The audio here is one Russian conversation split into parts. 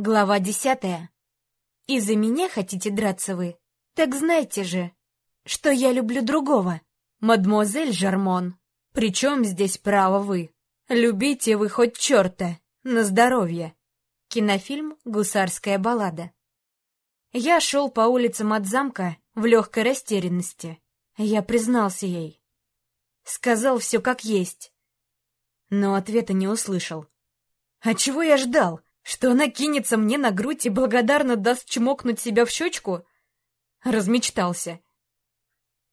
Глава десятая. Из-за меня хотите драться вы? Так знайте же, что я люблю другого. Мадмуазель Жармон. Причем здесь право вы? Любите вы хоть черта. На здоровье. Кинофильм «Гусарская баллада». Я шел по улицам от замка в легкой растерянности. Я признался ей. Сказал все как есть. Но ответа не услышал. А чего я ждал? Что она кинется мне на грудь и благодарно даст чмокнуть себя в щечку? Размечтался.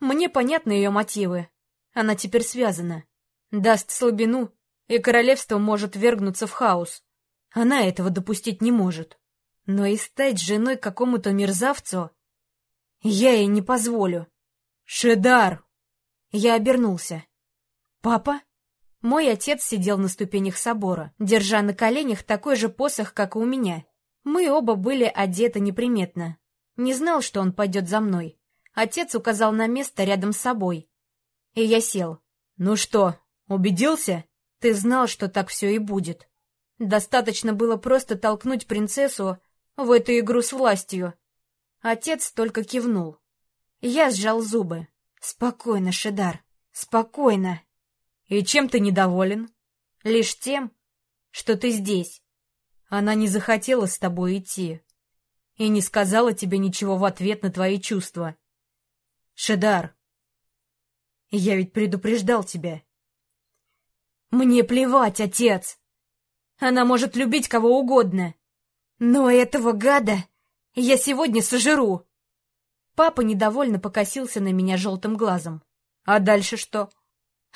Мне понятны ее мотивы. Она теперь связана. Даст слабину, и королевство может ввергнуться в хаос. Она этого допустить не может. Но и стать женой какому-то мерзавцу я ей не позволю. Шедар! Я обернулся. Папа? Мой отец сидел на ступенях собора, держа на коленях такой же посох, как и у меня. Мы оба были одеты неприметно. Не знал, что он пойдет за мной. Отец указал на место рядом с собой. И я сел. «Ну что, убедился? Ты знал, что так все и будет. Достаточно было просто толкнуть принцессу в эту игру с властью». Отец только кивнул. Я сжал зубы. «Спокойно, Шедар, спокойно». «И чем ты недоволен?» «Лишь тем, что ты здесь. Она не захотела с тобой идти и не сказала тебе ничего в ответ на твои чувства. Шедар, я ведь предупреждал тебя». «Мне плевать, отец! Она может любить кого угодно, но этого гада я сегодня сожру!» Папа недовольно покосился на меня желтым глазом. «А дальше что?»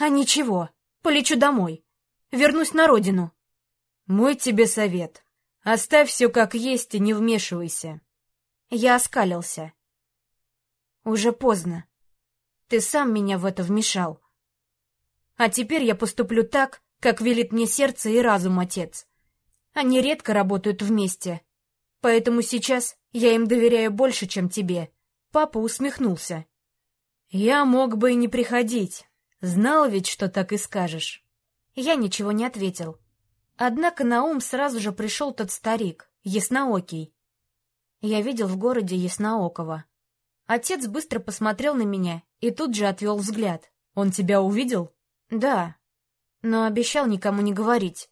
А ничего, полечу домой. Вернусь на родину. Мой тебе совет. Оставь все как есть и не вмешивайся. Я оскалился. Уже поздно. Ты сам меня в это вмешал. А теперь я поступлю так, как велит мне сердце и разум, отец. Они редко работают вместе, поэтому сейчас я им доверяю больше, чем тебе. Папа усмехнулся. Я мог бы и не приходить, Знал ведь, что так и скажешь. Я ничего не ответил. Однако на ум сразу же пришел тот старик, Ясноокий. Я видел в городе Ясноокова. Отец быстро посмотрел на меня и тут же отвел взгляд. «Он тебя увидел?» «Да, но обещал никому не говорить.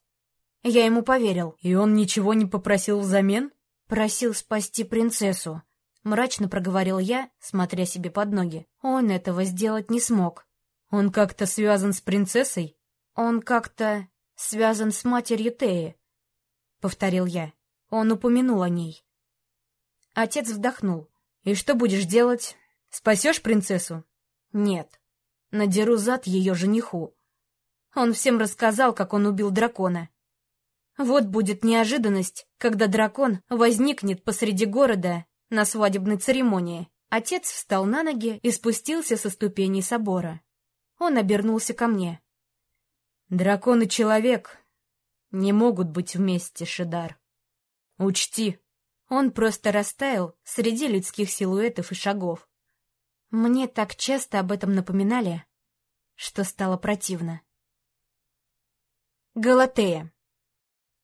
Я ему поверил». «И он ничего не попросил взамен?» «Просил спасти принцессу», — мрачно проговорил я, смотря себе под ноги. Он этого сделать не смог. Он как-то связан с принцессой? Он как-то связан с матерью Теи, — повторил я. Он упомянул о ней. Отец вздохнул. И что будешь делать? Спасешь принцессу? Нет. Надеру зад ее жениху. Он всем рассказал, как он убил дракона. Вот будет неожиданность, когда дракон возникнет посреди города на свадебной церемонии. Отец встал на ноги и спустился со ступеней собора. Он обернулся ко мне. «Дракон и человек не могут быть вместе, Шидар. Учти, он просто растаял среди людских силуэтов и шагов. Мне так часто об этом напоминали, что стало противно. Галатея.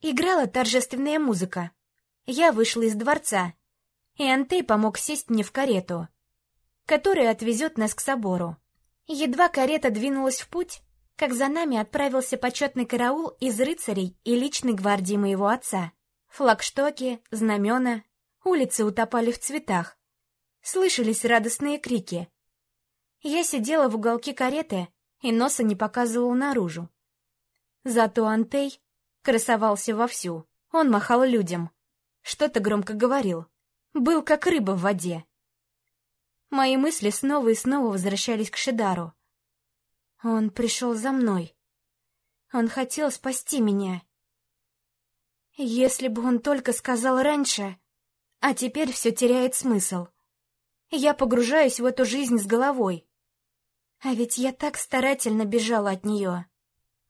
Играла торжественная музыка. Я вышла из дворца, и Антей помог сесть мне в карету, которая отвезет нас к собору. Едва карета двинулась в путь, как за нами отправился почетный караул из рыцарей и личной гвардии моего отца. Флагштоки, знамена, улицы утопали в цветах. Слышались радостные крики. Я сидела в уголке кареты и носа не показывала наружу. Зато Антей красовался вовсю. Он махал людям. Что-то громко говорил. Был как рыба в воде. Мои мысли снова и снова возвращались к Шидару. Он пришел за мной. Он хотел спасти меня. Если бы он только сказал раньше, а теперь все теряет смысл. Я погружаюсь в эту жизнь с головой. А ведь я так старательно бежала от нее.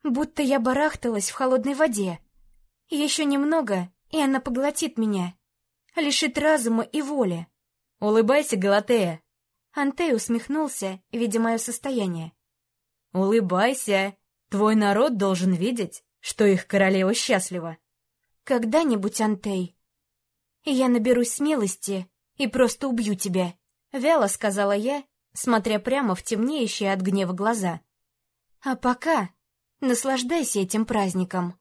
Будто я барахталась в холодной воде. Еще немного, и она поглотит меня. Лишит разума и воли. Улыбайся, Галатея. Антей усмехнулся, видя мое состояние. «Улыбайся! Твой народ должен видеть, что их королева счастлива!» «Когда-нибудь, Антей, Я наберусь смелости и просто убью тебя», — вяло сказала я, смотря прямо в темнеющие от гнева глаза. «А пока наслаждайся этим праздником».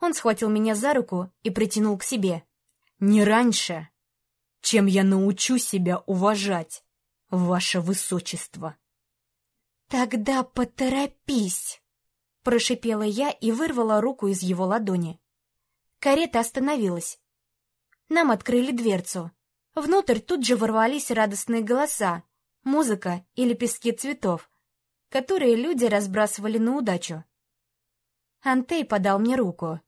Он схватил меня за руку и притянул к себе. «Не раньше, чем я научу себя уважать, ваше высочество». «Тогда поторопись!» — прошипела я и вырвала руку из его ладони. Карета остановилась. Нам открыли дверцу. Внутрь тут же ворвались радостные голоса, музыка и лепестки цветов, которые люди разбрасывали на удачу. Антей подал мне руку,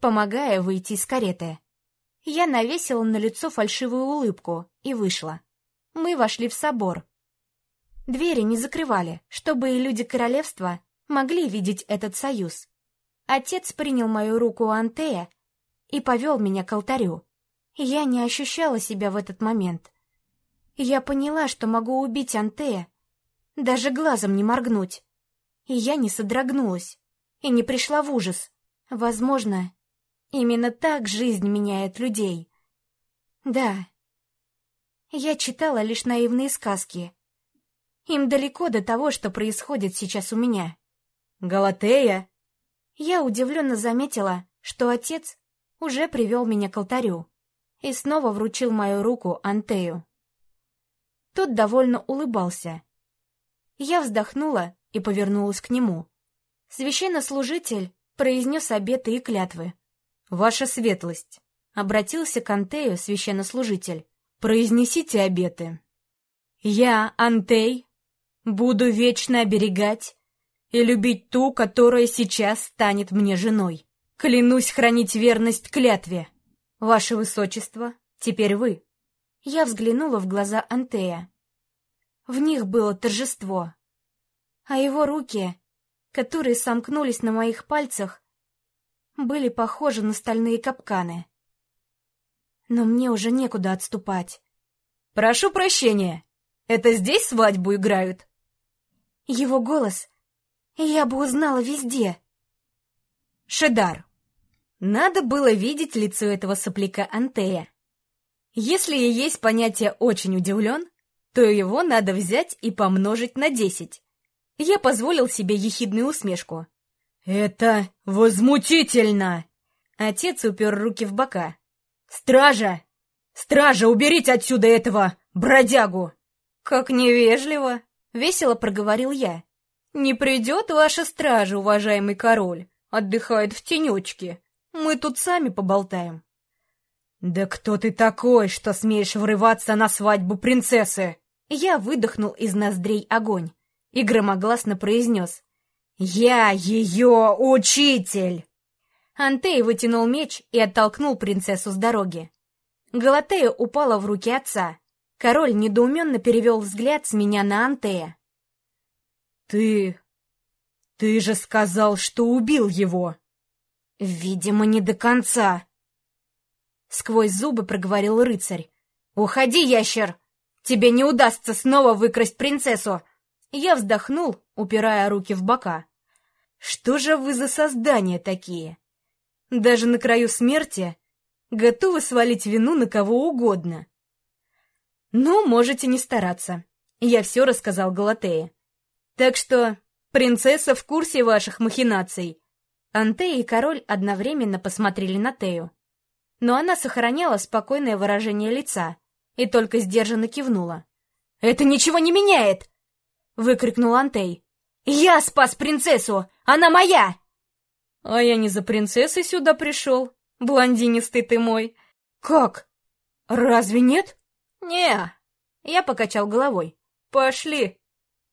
помогая выйти из кареты. Я навесила на лицо фальшивую улыбку и вышла. Мы вошли в собор. Двери не закрывали, чтобы и люди королевства могли видеть этот союз. Отец принял мою руку у Антея и повел меня к алтарю. Я не ощущала себя в этот момент. Я поняла, что могу убить Антея, даже глазом не моргнуть. И я не содрогнулась и не пришла в ужас. Возможно, именно так жизнь меняет людей. Да, я читала лишь наивные сказки. Им далеко до того, что происходит сейчас у меня. «Галатея!» Я удивленно заметила, что отец уже привел меня к алтарю и снова вручил мою руку Антею. Тот довольно улыбался. Я вздохнула и повернулась к нему. Священнослужитель произнес обеты и клятвы. «Ваша светлость!» — обратился к Антею священнослужитель. «Произнесите обеты. Я, Антей, буду вечно оберегать и любить ту, которая сейчас станет мне женой. Клянусь хранить верность клятве. Ваше Высочество, теперь вы». Я взглянула в глаза Антея. В них было торжество. А его руки которые сомкнулись на моих пальцах, были похожи на стальные капканы. Но мне уже некуда отступать. «Прошу прощения, это здесь свадьбу играют?» Его голос я бы узнала везде. Шедар. Надо было видеть лицо этого сопляка Антея. Если и есть понятие «очень удивлен», то его надо взять и помножить на десять. Я позволил себе ехидную усмешку. «Это возмутительно!» Отец упер руки в бока. «Стража! Стража, уберите отсюда этого бродягу!» «Как невежливо!» — весело проговорил я. «Не придет ваша стража, уважаемый король. Отдыхает в тенечке. Мы тут сами поболтаем». «Да кто ты такой, что смеешь врываться на свадьбу принцессы?» Я выдохнул из ноздрей огонь и громогласно произнес «Я ее учитель!» Антей вытянул меч и оттолкнул принцессу с дороги. Галатея упала в руки отца. Король недоуменно перевел взгляд с меня на Антея. «Ты... ты же сказал, что убил его!» «Видимо, не до конца!» Сквозь зубы проговорил рыцарь. «Уходи, ящер! Тебе не удастся снова выкрасть принцессу!» Я вздохнул, упирая руки в бока. «Что же вы за создания такие? Даже на краю смерти готовы свалить вину на кого угодно». «Ну, можете не стараться. Я все рассказал Галатее. Так что принцесса в курсе ваших махинаций». Антея и король одновременно посмотрели на Тею. Но она сохраняла спокойное выражение лица и только сдержанно кивнула. «Это ничего не меняет!» — выкрикнул Антей. «Я спас принцессу! Она моя!» «А я не за принцессой сюда пришел, блондинистый ты мой!» «Как? Разве нет?» «Не!» — я покачал головой. «Пошли!»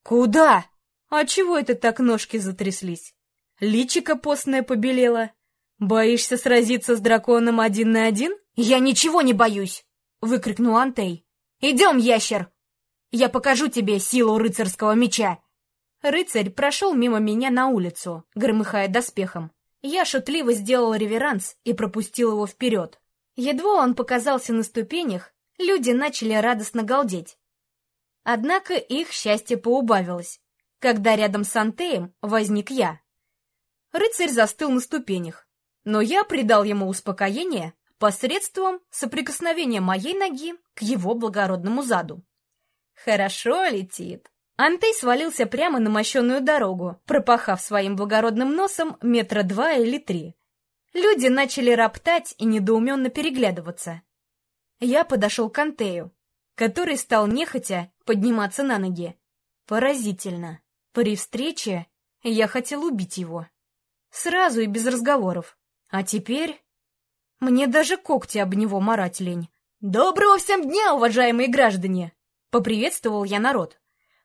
«Куда? А чего это так ножки затряслись? Личико постное побелело. Боишься сразиться с драконом один на один?» «Я ничего не боюсь!» — выкрикнул Антей. «Идем, ящер! Я покажу тебе силу рыцарского меча!» Рыцарь прошел мимо меня на улицу, громыхая доспехом. Я шутливо сделал реверанс и пропустил его вперед. Едва он показался на ступенях, люди начали радостно галдеть. Однако их счастье поубавилось, когда рядом с Антеем возник я. Рыцарь застыл на ступенях, но я придал ему успокоение, посредством соприкосновения моей ноги к его благородному заду. Хорошо летит. Антей свалился прямо на мощенную дорогу, пропахав своим благородным носом метра два или три. Люди начали роптать и недоуменно переглядываться. Я подошел к Антею, который стал нехотя подниматься на ноги. Поразительно. При встрече я хотел убить его. Сразу и без разговоров. А теперь... Мне даже когти об него марать лень. «Доброго всем дня, уважаемые граждане!» Поприветствовал я народ.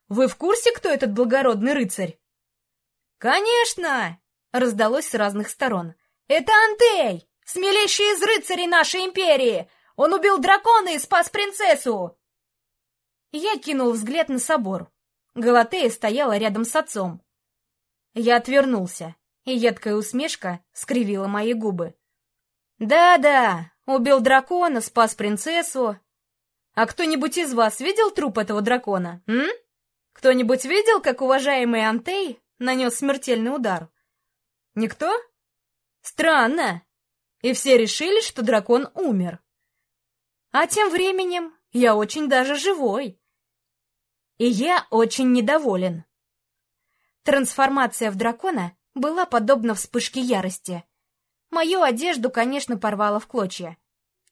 «Вы в курсе, кто этот благородный рыцарь?» «Конечно!» — раздалось с разных сторон. «Это Антей, смелейший из рыцарей нашей империи! Он убил дракона и спас принцессу!» Я кинул взгляд на собор. Галатея стояла рядом с отцом. Я отвернулся, и едкая усмешка скривила мои губы. «Да-да, убил дракона, спас принцессу. А кто-нибудь из вас видел труп этого дракона, м? Кто-нибудь видел, как уважаемый Антей нанес смертельный удар? Никто? Странно. И все решили, что дракон умер. А тем временем я очень даже живой. И я очень недоволен. Трансформация в дракона была подобна вспышке ярости. Мою одежду, конечно, порвало в клочья.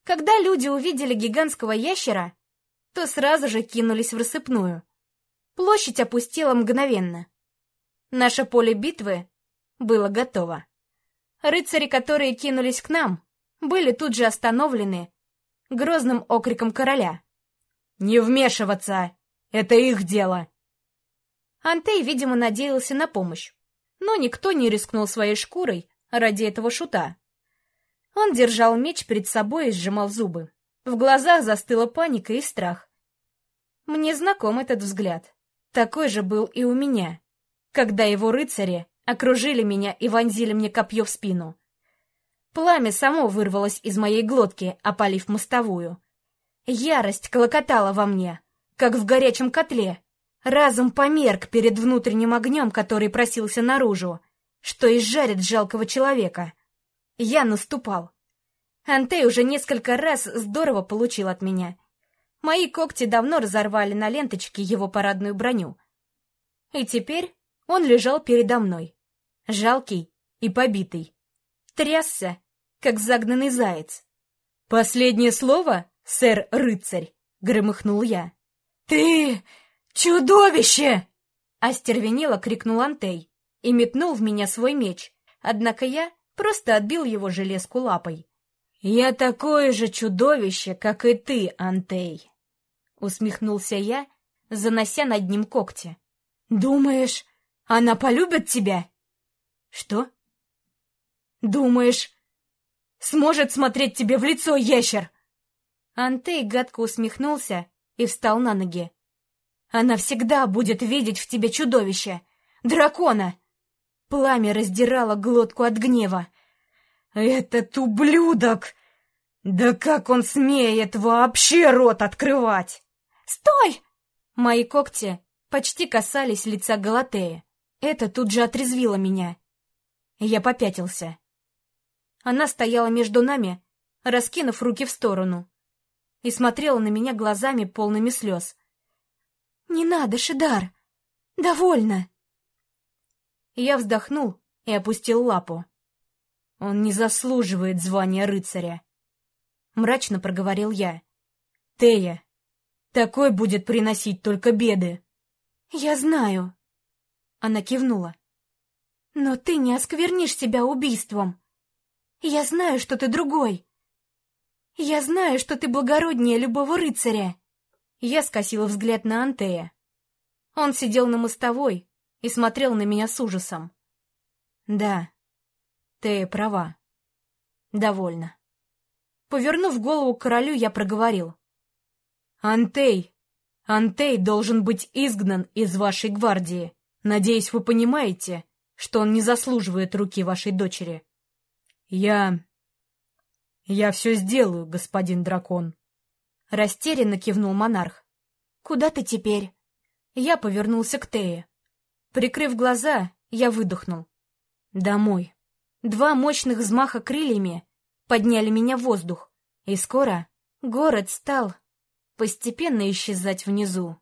Когда люди увидели гигантского ящера, то сразу же кинулись в рассыпную. Площадь опустела мгновенно. Наше поле битвы было готово. Рыцари, которые кинулись к нам, были тут же остановлены грозным окриком короля. «Не вмешиваться! Это их дело!» Антей, видимо, надеялся на помощь, но никто не рискнул своей шкурой ради этого шута. Он держал меч перед собой и сжимал зубы. В глазах застыла паника и страх. Мне знаком этот взгляд. Такой же был и у меня, когда его рыцари окружили меня и вонзили мне копье в спину. Пламя само вырвалось из моей глотки, опалив мостовую. Ярость колокотала во мне, как в горячем котле. Разум померк перед внутренним огнем, который просился наружу, что изжарит жалкого человека. Я наступал. Антей уже несколько раз здорово получил от меня. Мои когти давно разорвали на ленточке его парадную броню. И теперь он лежал передо мной, жалкий и побитый. Трясся, как загнанный заяц. «Последнее слово, сэр-рыцарь!» — громыхнул я. «Ты чудовище!» — остервенело крикнул Антей и метнул в меня свой меч, однако я просто отбил его железку лапой. «Я такое же чудовище, как и ты, Антей!» — усмехнулся я, занося над ним когти. «Думаешь, она полюбит тебя?» «Что?» «Думаешь, сможет смотреть тебе в лицо, ящер!» Антей гадко усмехнулся и встал на ноги. «Она всегда будет видеть в тебе чудовище! Дракона!» Пламя раздирало глотку от гнева. «Этот ублюдок! Да как он смеет вообще рот открывать!» «Стой!» Мои когти почти касались лица Галатея. Это тут же отрезвило меня. Я попятился. Она стояла между нами, раскинув руки в сторону, и смотрела на меня глазами, полными слез. «Не надо, Шидар! Довольно!» Я вздохнул и опустил лапу. «Он не заслуживает звания рыцаря», — мрачно проговорил я. «Тея, такой будет приносить только беды». «Я знаю», — она кивнула. «Но ты не осквернишь себя убийством. Я знаю, что ты другой. Я знаю, что ты благороднее любого рыцаря. Я скосила взгляд на Антея. Он сидел на мостовой и смотрел на меня с ужасом. Да, ты права. Довольно. Повернув голову к королю, я проговорил. Антей, Антей должен быть изгнан из вашей гвардии. Надеюсь, вы понимаете, что он не заслуживает руки вашей дочери. «Я... я все сделаю, господин дракон», — растерянно кивнул монарх. «Куда ты теперь?» Я повернулся к Тее. Прикрыв глаза, я выдохнул. «Домой». Два мощных взмаха крыльями подняли меня в воздух. И скоро город стал постепенно исчезать внизу.